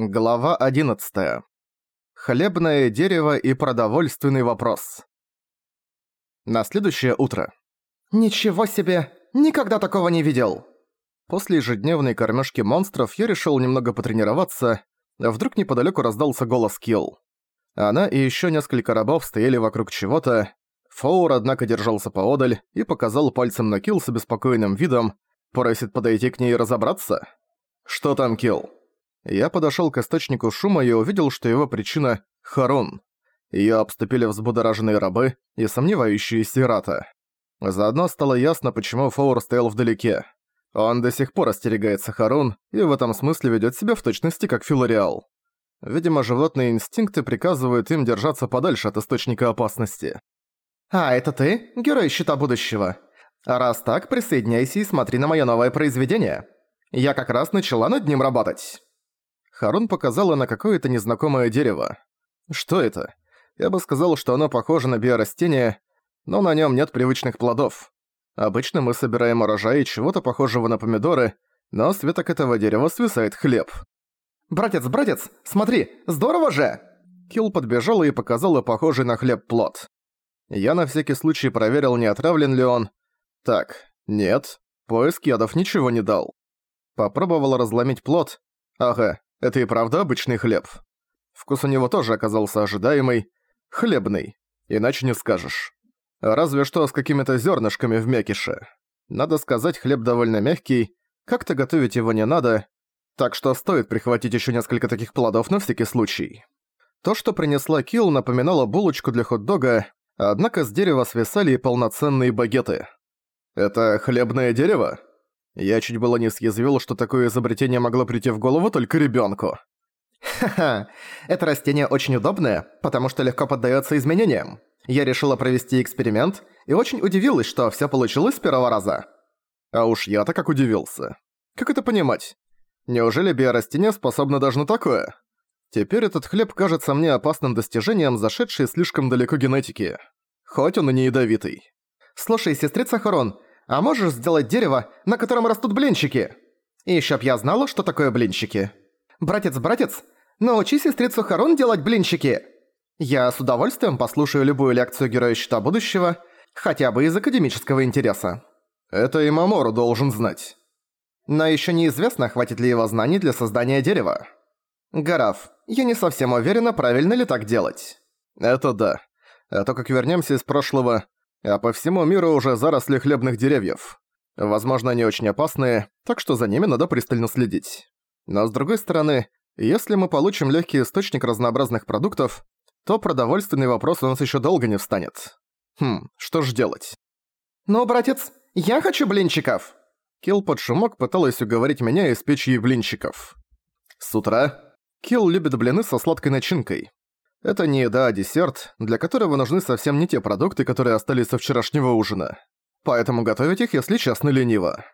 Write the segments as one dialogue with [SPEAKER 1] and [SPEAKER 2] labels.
[SPEAKER 1] Глава 11. Хлебное дерево и продовольственный вопрос. На следующее утро.
[SPEAKER 2] «Ничего себе! Никогда такого не видел!»
[SPEAKER 1] После ежедневной кормежки монстров я решил немного потренироваться, а вдруг неподалеку раздался голос Килл. Она и еще несколько рабов стояли вокруг чего-то. Фоур, однако, держался поодаль и показал пальцем на Килл с обеспокоенным видом, просит подойти к ней и разобраться. «Что там, Килл?» Я подошёл к источнику шума и увидел, что его причина — Харун. Её обступили взбудораженные рабы и сомневающиеся Рата. Заодно стало ясно, почему Фоур стоял вдалеке. Он до сих пор остерегается Харун и в этом смысле ведёт себя в точности как Филариал. Видимо, животные инстинкты приказывают им держаться подальше от источника опасности.
[SPEAKER 2] «А, это ты, герой Щита Будущего? Раз так, присоединяйся и смотри на моё новое произведение. Я как раз начала над ним работать».
[SPEAKER 1] Харун показала на какое-то незнакомое дерево. Что это? Я бы сказал, что оно похоже на биорастение, но на нем нет привычных плодов. Обычно мы собираем урожай чего-то похожего на помидоры, но с веток этого дерева свисает хлеб.
[SPEAKER 2] «Братец, братец, смотри, здорово же!»
[SPEAKER 1] Килл подбежала и показала похожий на хлеб плод. Я на всякий случай проверил, не отравлен ли он. Так, нет, поиск ядов ничего не дал. Попробовала разломить плод. Ага, это и правда обычный хлеб. Вкус у него тоже оказался ожидаемый, хлебный, иначе не скажешь. Разве что с какими-то зернышками в мякише. Надо сказать, хлеб довольно мягкий, как-то готовить его не надо, так что стоит прихватить еще несколько таких плодов на всякий случай. То, что принесла Килл, напоминало булочку для хот-дога, однако с дерева свисали и полноценные багеты. «Это хлебное дерево?» Я чуть было не съязвил, что такое изобретение могло прийти в голову только ребенку.
[SPEAKER 2] Ха-ха, это растение очень удобное, потому что легко поддается изменениям. Я решила провести эксперимент и очень удивилась, что все получилось с первого раза.
[SPEAKER 1] А уж я-то как удивился. Как это понимать? Неужели биорастение способно даже на такое? Теперь этот хлеб кажется мне опасным достижением, зашедшей слишком далеко генетики. Хоть он и не ядовитый.
[SPEAKER 2] Слушай, сестрица Хорон, а можешь сделать дерево, на котором растут блинчики? И ещё б я знала, что такое блинчики. Братец-братец, научи сестрицу Харун делать блинчики. Я с удовольствием послушаю любую лекцию Героя Щита Будущего, хотя бы из академического интереса.
[SPEAKER 1] Это и Мамору должен знать.
[SPEAKER 2] Но ещё неизвестно, хватит ли его знаний для создания дерева. Гараф, я не совсем уверена, правильно ли так делать.
[SPEAKER 1] Это да. А то как вернёмся из прошлого, а по всему миру уже заросли хлебных деревьев. Возможно, они очень опасные, так что за ними надо пристально следить. Но с другой стороны, если мы получим легкий источник разнообразных продуктов, то продовольственный вопрос у нас еще долго не встанет. Хм, что ж делать?
[SPEAKER 2] «Ну, братец, я хочу блинчиков!»
[SPEAKER 1] Килл под шумок пыталась уговорить меня испечь ей блинчиков. С утра Килл любит блины со сладкой начинкой. Это не еда, а десерт, для которого нужны совсем не те продукты, которые остались со вчерашнего ужина. Поэтому готовить их, если честно, лениво.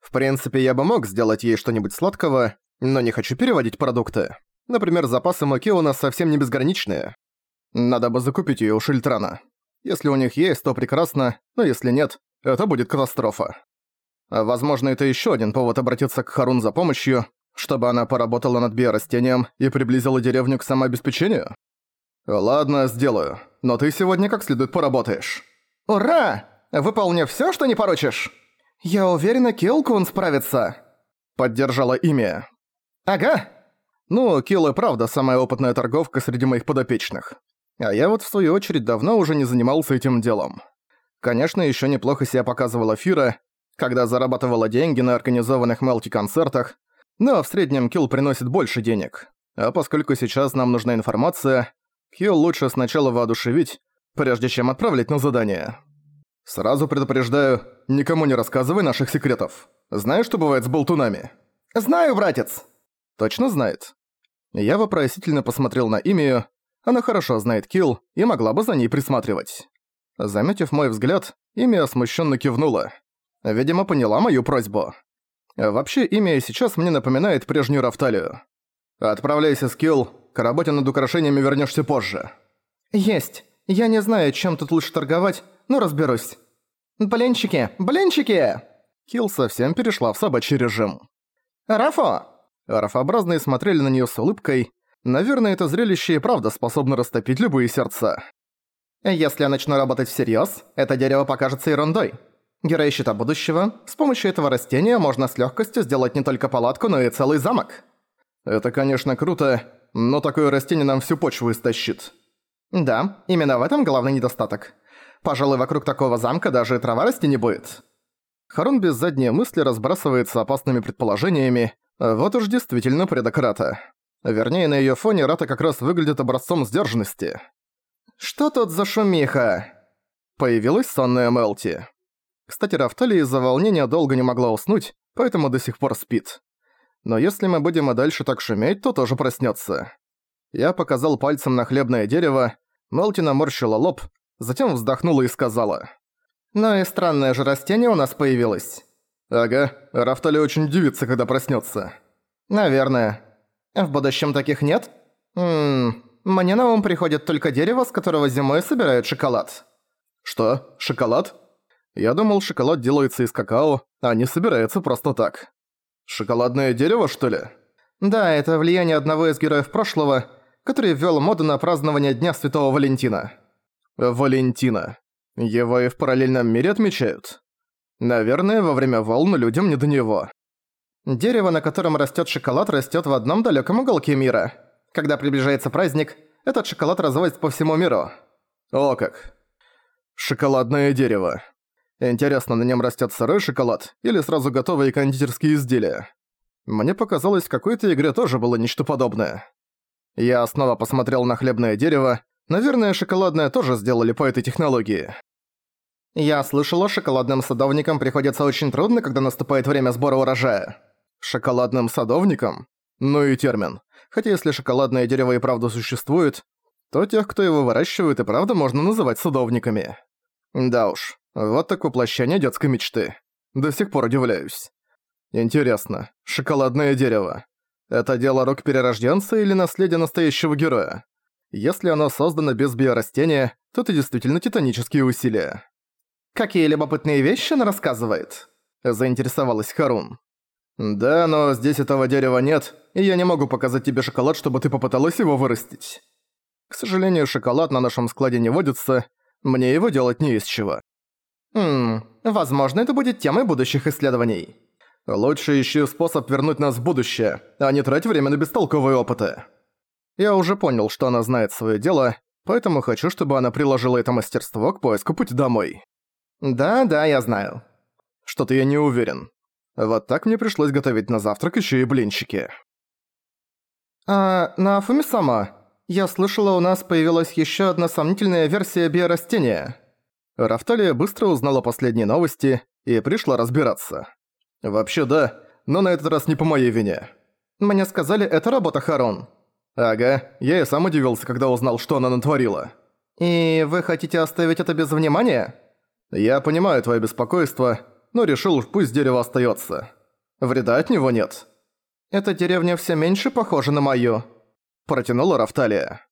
[SPEAKER 1] В принципе, я бы мог сделать ей что-нибудь сладкого, но не хочу переводить продукты. Например, запасы муки у нас совсем не безграничные. Надо бы закупить её у Шильтрана. Если у них есть, то прекрасно, но если нет, это будет катастрофа. Возможно, это ещё один повод обратиться к Харун за помощью, чтобы она поработала над биорастением и приблизила деревню к самообеспечению? «Ладно, сделаю. Но ты сегодня как следует поработаешь».
[SPEAKER 2] «Ура! Выполни всё, что не поручишь!» «Я уверена, Килкун справится!»
[SPEAKER 1] Поддержала имя.
[SPEAKER 2] «Ага!»
[SPEAKER 1] Ну, Килл и правда самая опытная торговка среди моих подопечных. А я вот в свою очередь давно уже не занимался этим делом. Конечно, ещё неплохо себя показывала Фира, когда зарабатывала деньги на организованных мелти-концертах, но в среднем Килл приносит больше денег. А поскольку сейчас нам нужна информация, Килл лучше сначала воодушевить, прежде чем отправлять на задание. Сразу предупреждаю, никому не рассказывай наших секретов. Знаешь, что бывает с болтунами?
[SPEAKER 2] Знаю, братец.
[SPEAKER 1] Точно знает? Я вопросительно посмотрел на имя. Она хорошо знает Килл и могла бы за ней присматривать. Заметив мой взгляд, имя смущенно кивнула. Видимо, поняла мою просьбу. Вообще, имя сейчас мне напоминает прежнюю Рафталию. «Отправляйся, Скилл, к работе над украшениями вернешься позже».
[SPEAKER 2] «Есть. Я не знаю, чем тут лучше торговать, но разберусь». «Блинчики! Блинчики!»
[SPEAKER 1] Килл совсем перешла в собачий режим.
[SPEAKER 2] «Рафо!»
[SPEAKER 1] Рафообразные смотрели на неё с улыбкой. Наверное, это зрелище и правда способно растопить любые сердца.
[SPEAKER 2] Если я начну работать всерьёз, это дерево покажется ерундой. Герой Щита Будущего, с помощью этого растения можно с лёгкостью сделать не только палатку, но и целый замок.
[SPEAKER 1] Это, конечно, круто, но такое растение нам всю почву истощит.
[SPEAKER 2] Да, именно в этом главный недостаток. Пожалуй, вокруг такого замка даже трава расти не будет.
[SPEAKER 1] Харон без задней мысли разбрасывается опасными предположениями, вот уж действительно предок Рата. Вернее, на её фоне Рата как раз выглядит образцом сдержанности.
[SPEAKER 2] «Что тут за шумиха?»
[SPEAKER 1] Появилась сонная Мелти. Кстати, Рафтали из-за волнения долго не могла уснуть, поэтому до сих пор спит. Но если мы будем и дальше так шуметь, то тоже проснётся. Я показал пальцем на хлебное дерево, Мелти наморщила лоб, затем вздохнула и сказала.
[SPEAKER 2] «Ну и странное же растение у нас появилось».
[SPEAKER 1] «Ага, Рафтали очень удивится, когда проснётся».
[SPEAKER 2] «Наверное. В будущем таких нет?» «Ммм, мне на ум приходит только дерево, с которого зимой собирают шоколад».
[SPEAKER 1] «Что? Шоколад?» Я думал, шоколад делается из какао, а не собирается просто так. Шоколадное дерево, что ли?
[SPEAKER 2] Да, это влияние одного из героев прошлого, который ввёл моду на празднование Дня Святого Валентина.
[SPEAKER 1] Валентина. Его и в параллельном мире отмечают? Наверное, во время волн людям не до него.
[SPEAKER 2] Дерево, на котором растёт шоколад, растёт в одном далёком уголке мира. Когда приближается праздник, этот шоколад разводится по всему миру.
[SPEAKER 1] О как. Шоколадное дерево. Интересно, на нем растет сырой шоколад или сразу готовые кондитерские изделия? Мне показалось, в какой-то игре тоже было нечто подобное. Я снова посмотрел на хлебное дерево. Наверное, шоколадное тоже сделали по этой технологии.
[SPEAKER 2] Я слышала, шоколадным садовникам приходится очень трудно, когда наступает время сбора урожая.
[SPEAKER 1] Шоколадным садовникам? Ну и термин. Хотя если шоколадное дерево и правда существует, то тех, кто его выращивает, и правда можно называть садовниками. Да уж, вот так воплощение детской мечты. До сих пор удивляюсь. Интересно, шоколадное дерево. Это дело рук перерожденца или наследие настоящего героя? Если оно создано без биорастения, то это действительно титанические усилия.
[SPEAKER 2] «Какие любопытные вещи она рассказывает?» – заинтересовалась Харун.
[SPEAKER 1] «Да, но здесь этого дерева нет, и я не могу показать тебе шоколад, чтобы ты попыталась его вырастить. К сожалению, шоколад на нашем складе не водится, мне его делать не из чего.
[SPEAKER 2] Хм, возможно, это будет темой будущих исследований.
[SPEAKER 1] Лучше ищи способ вернуть нас в будущее, а не трать время на бестолковые опыты. Я уже понял, что она знает своё дело, поэтому хочу, чтобы она приложила это мастерство к поиску пути домой.
[SPEAKER 2] Да-да, я знаю.
[SPEAKER 1] Что-то я не уверен. Вот так мне пришлось готовить на завтрак ещё и блинчики.
[SPEAKER 2] А, на Фуми-сама, я слышала, у нас появилась ещё одна сомнительная версия биорастения.
[SPEAKER 1] Рафталия быстро узнала последние новости и пришла разбираться. «Вообще да, но на этот раз не по моей вине».
[SPEAKER 2] «Мне сказали, это работа Харон».
[SPEAKER 1] «Ага, я и сам удивился, когда узнал, что она натворила».
[SPEAKER 2] «И вы хотите оставить это без внимания?»
[SPEAKER 1] «Я понимаю твое беспокойство, но решил, пусть дерево остается. Вреда от него нет».
[SPEAKER 2] «Эта деревня все меньше похожа на мою», –
[SPEAKER 1] протянула Рафталия.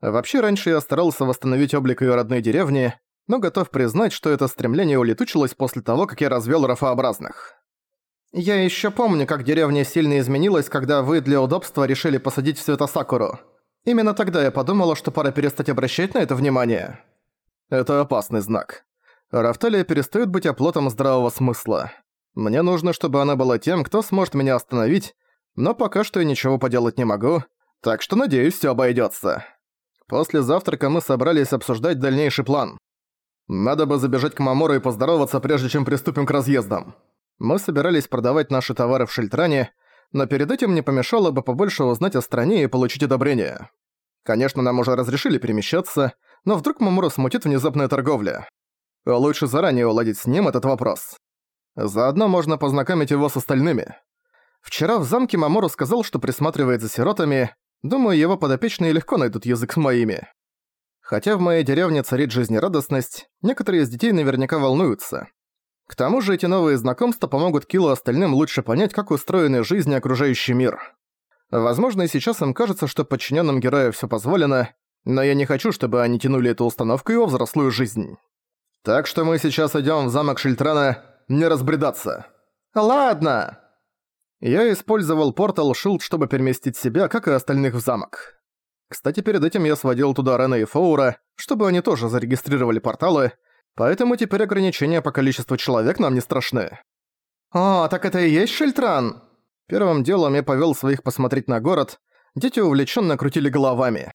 [SPEAKER 1] Вообще, раньше я старался восстановить облик ее родной деревни, но готов признать, что это стремление улетучилось после того, как я развел рафообразных.
[SPEAKER 2] Я еще помню, как деревня сильно изменилась, когда вы для удобства решили посадить в Светосакуру. Именно тогда я подумала, что пора перестать обращать на это внимание.
[SPEAKER 1] Это опасный знак. Рафталия перестает быть оплотом здравого смысла. Мне нужно, чтобы она была тем, кто сможет меня остановить, но пока что я ничего поделать не могу, так что надеюсь, все обойдется. После завтрака мы собрались обсуждать дальнейший план. Надо бы забежать к Мамору и поздороваться, прежде чем приступим к разъездам. Мы собирались продавать наши товары в Шельтране, но перед этим не помешало бы побольше узнать о стране и получить одобрение. Конечно, нам уже разрешили перемещаться, но вдруг Мамору смутит внезапная торговля. Лучше заранее уладить с ним этот вопрос. Заодно можно познакомить его с остальными. Вчера в замке Мамору сказал, что присматривает за сиротами. Думаю, его подопечные легко найдут язык с моими. Хотя в моей деревне царит жизнерадостность, некоторые из детей наверняка волнуются. К тому же эти новые знакомства помогут Килу остальным лучше понять, как устроены жизнь и окружающий мир. Возможно, и сейчас им кажется, что подчиненным героя все позволено, но я не хочу, чтобы они тянули эту установку его взрослую жизнь. Так что мы сейчас идем в замок Шильтрана не разбредаться.
[SPEAKER 2] «Ладно!»
[SPEAKER 1] Я использовал портал Шилд, чтобы переместить себя, как и остальных в замок. Кстати, перед этим я сводил туда Рена и Фоура, чтобы они тоже зарегистрировали порталы, поэтому теперь ограничения по количеству человек нам не страшны.
[SPEAKER 2] «О, так это и есть Шильтран?»
[SPEAKER 1] Первым делом я повел своих посмотреть на город, дети увлеченно крутили головами.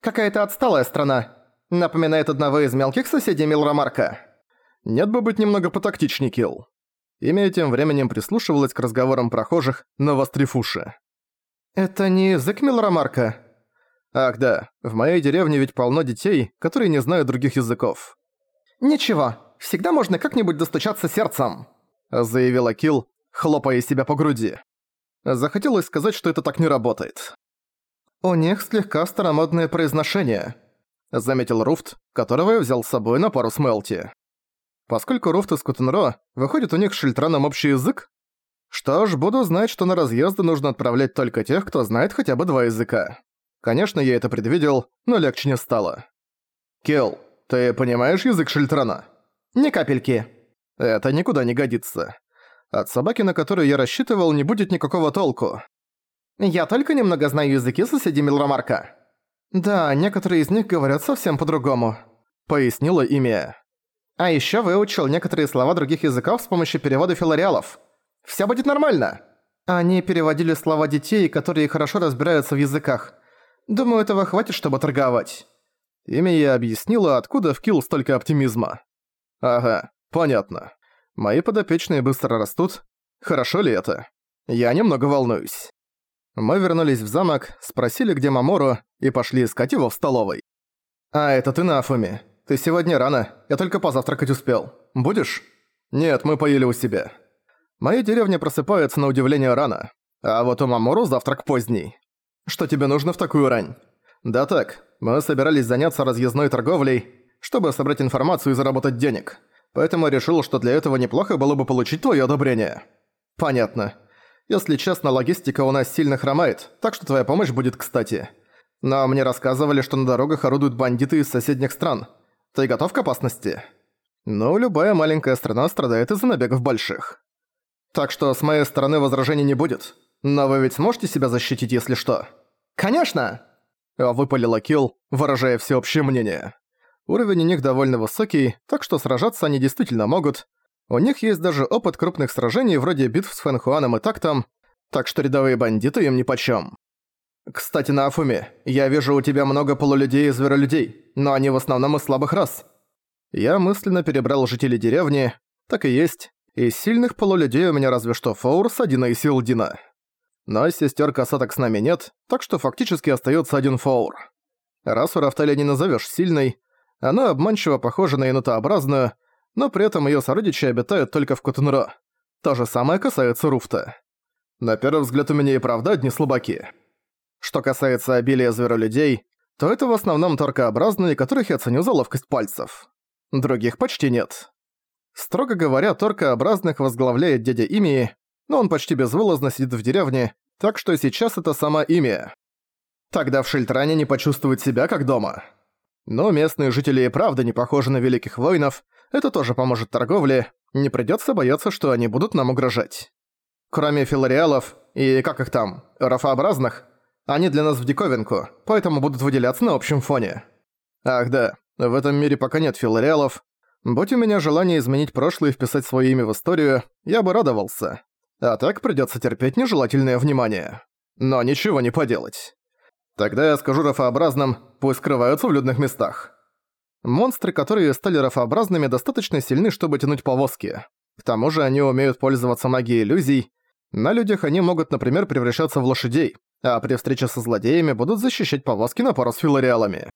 [SPEAKER 2] «Какая-то отсталая страна. Напоминает одного из мелких соседей Милрамарка».
[SPEAKER 1] Нет бы быть немного потактичней, Килл. Имя тем временем прислушивалось к разговорам прохожих, навострив уши.
[SPEAKER 2] «Это не язык Милрамарка?»
[SPEAKER 1] «Ах да, в моей деревне ведь полно детей, которые не знают других языков».
[SPEAKER 2] «Ничего, всегда можно как-нибудь достучаться сердцем»,
[SPEAKER 1] заявила Килл, хлопая себя по груди. Захотелось сказать, что это так не работает.
[SPEAKER 2] «У них слегка старомодное произношение»,
[SPEAKER 1] заметил Руфт, которого я взял с собой на пару с Мелти. Поскольку Руфт и Скутенро, выходит у них с Шильтраном общий язык? Что ж, буду знать, что на разъезды нужно отправлять только тех, кто знает хотя бы два языка. Конечно, я это предвидел, но легче не стало. Келл, ты понимаешь язык Шильтрана?
[SPEAKER 2] Ни капельки.
[SPEAKER 1] Это никуда не годится. От собаки, на которую я рассчитывал, не будет никакого толку.
[SPEAKER 2] Я только немного знаю языки соседей Милрамарка. Да, некоторые из них говорят совсем по-другому.
[SPEAKER 1] Пояснила имя.
[SPEAKER 2] А ещё выучил некоторые слова других языков с помощью перевода филариалов. Всё будет нормально. Они переводили слова детей, которые хорошо разбираются в языках. Думаю, этого хватит, чтобы торговать.
[SPEAKER 1] Имя я объяснила, откуда в Килл столько оптимизма. Ага, понятно. Мои подопечные быстро растут. Хорошо ли это? Я немного волнуюсь. Мы вернулись в замок, спросили, где Мамору, и пошли искать его в столовой.
[SPEAKER 2] «А, это ты на Афуме. Ты сегодня рано, я только позавтракать успел. Будешь?
[SPEAKER 1] Нет, мы поели у себя. Моя деревня просыпается на удивление рано, а вот у Мамору завтрак поздний. Что тебе нужно в такую рань? Да так, мы собирались заняться разъездной торговлей, чтобы собрать информацию и заработать денег. Поэтому решил, что для этого неплохо было бы получить твое одобрение. Понятно. Если честно, логистика у нас сильно хромает, так что твоя помощь будет кстати. Но мне рассказывали, что на дорогах орудуют бандиты из соседних стран – ты готов к опасности? Ну, любая маленькая страна страдает из-за набегов больших. Так что с моей стороны возражений не будет. Но вы ведь сможете себя защитить, если что?
[SPEAKER 2] Конечно!
[SPEAKER 1] Выпалила Килл, выражая всеобщее мнение. Уровень у них довольно высокий, так что сражаться они действительно могут. У них есть даже опыт крупных сражений вроде битв с Фэнхуаном и Тактом, так что рядовые бандиты им нипочём. Кстати, на Афуме, я вижу у тебя много полулюдей и зверолюдей, но они в основном из слабых рас. Я мысленно перебрал жителей деревни, так и есть. Из сильных полулюдей у меня разве что Фоурс, Адина и Силдина. Но сестер касаток с нами нет, так что фактически остается один Фоур. Расу Рафтали не назовешь сильной, она обманчиво похожа на енотообразную, но при этом ее сородичи обитают только в Котунро. То же самое касается Руфта. На первый взгляд у меня и правда одни слабаки. Что касается обилия зверолюдей, то это в основном торкообразные, которых я ценю за ловкость пальцев. Других почти нет. Строго говоря, торкообразных возглавляет дядя Имии, но он почти безвылазно сидит в деревне, так что сейчас это сама Имия. Тогда в Шильтране не почувствует себя как дома. Но местные жители и правда не похожи на великих воинов, это тоже поможет торговле, не придётся бояться, что они будут нам угрожать. Кроме филариалов и, как их там, рафообразных, они для нас в диковинку, поэтому будут выделяться на общем фоне. Ах да, в этом мире пока нет филариалов. Будь у меня желание изменить прошлое и вписать свое имя в историю, я бы радовался. А так придётся терпеть нежелательное внимание. Но ничего не поделать. Тогда я скажу рафообразным, пусть скрываются в людных местах. Монстры, которые стали рафообразными, достаточно сильны, чтобы тянуть повозки. К тому же они умеют пользоваться магией иллюзий. На людях они могут, например, превращаться в лошадей, а при встрече со злодеями будут защищать повозки на пару с филариалами.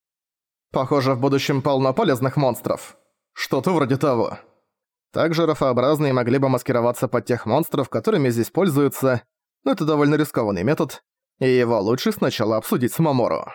[SPEAKER 1] Похоже, в будущем полно полезных монстров. Что-то вроде того. Также рафообразные могли бы маскироваться под тех монстров, которыми здесь пользуются, но это довольно рискованный метод, и его лучше сначала обсудить с Маморо.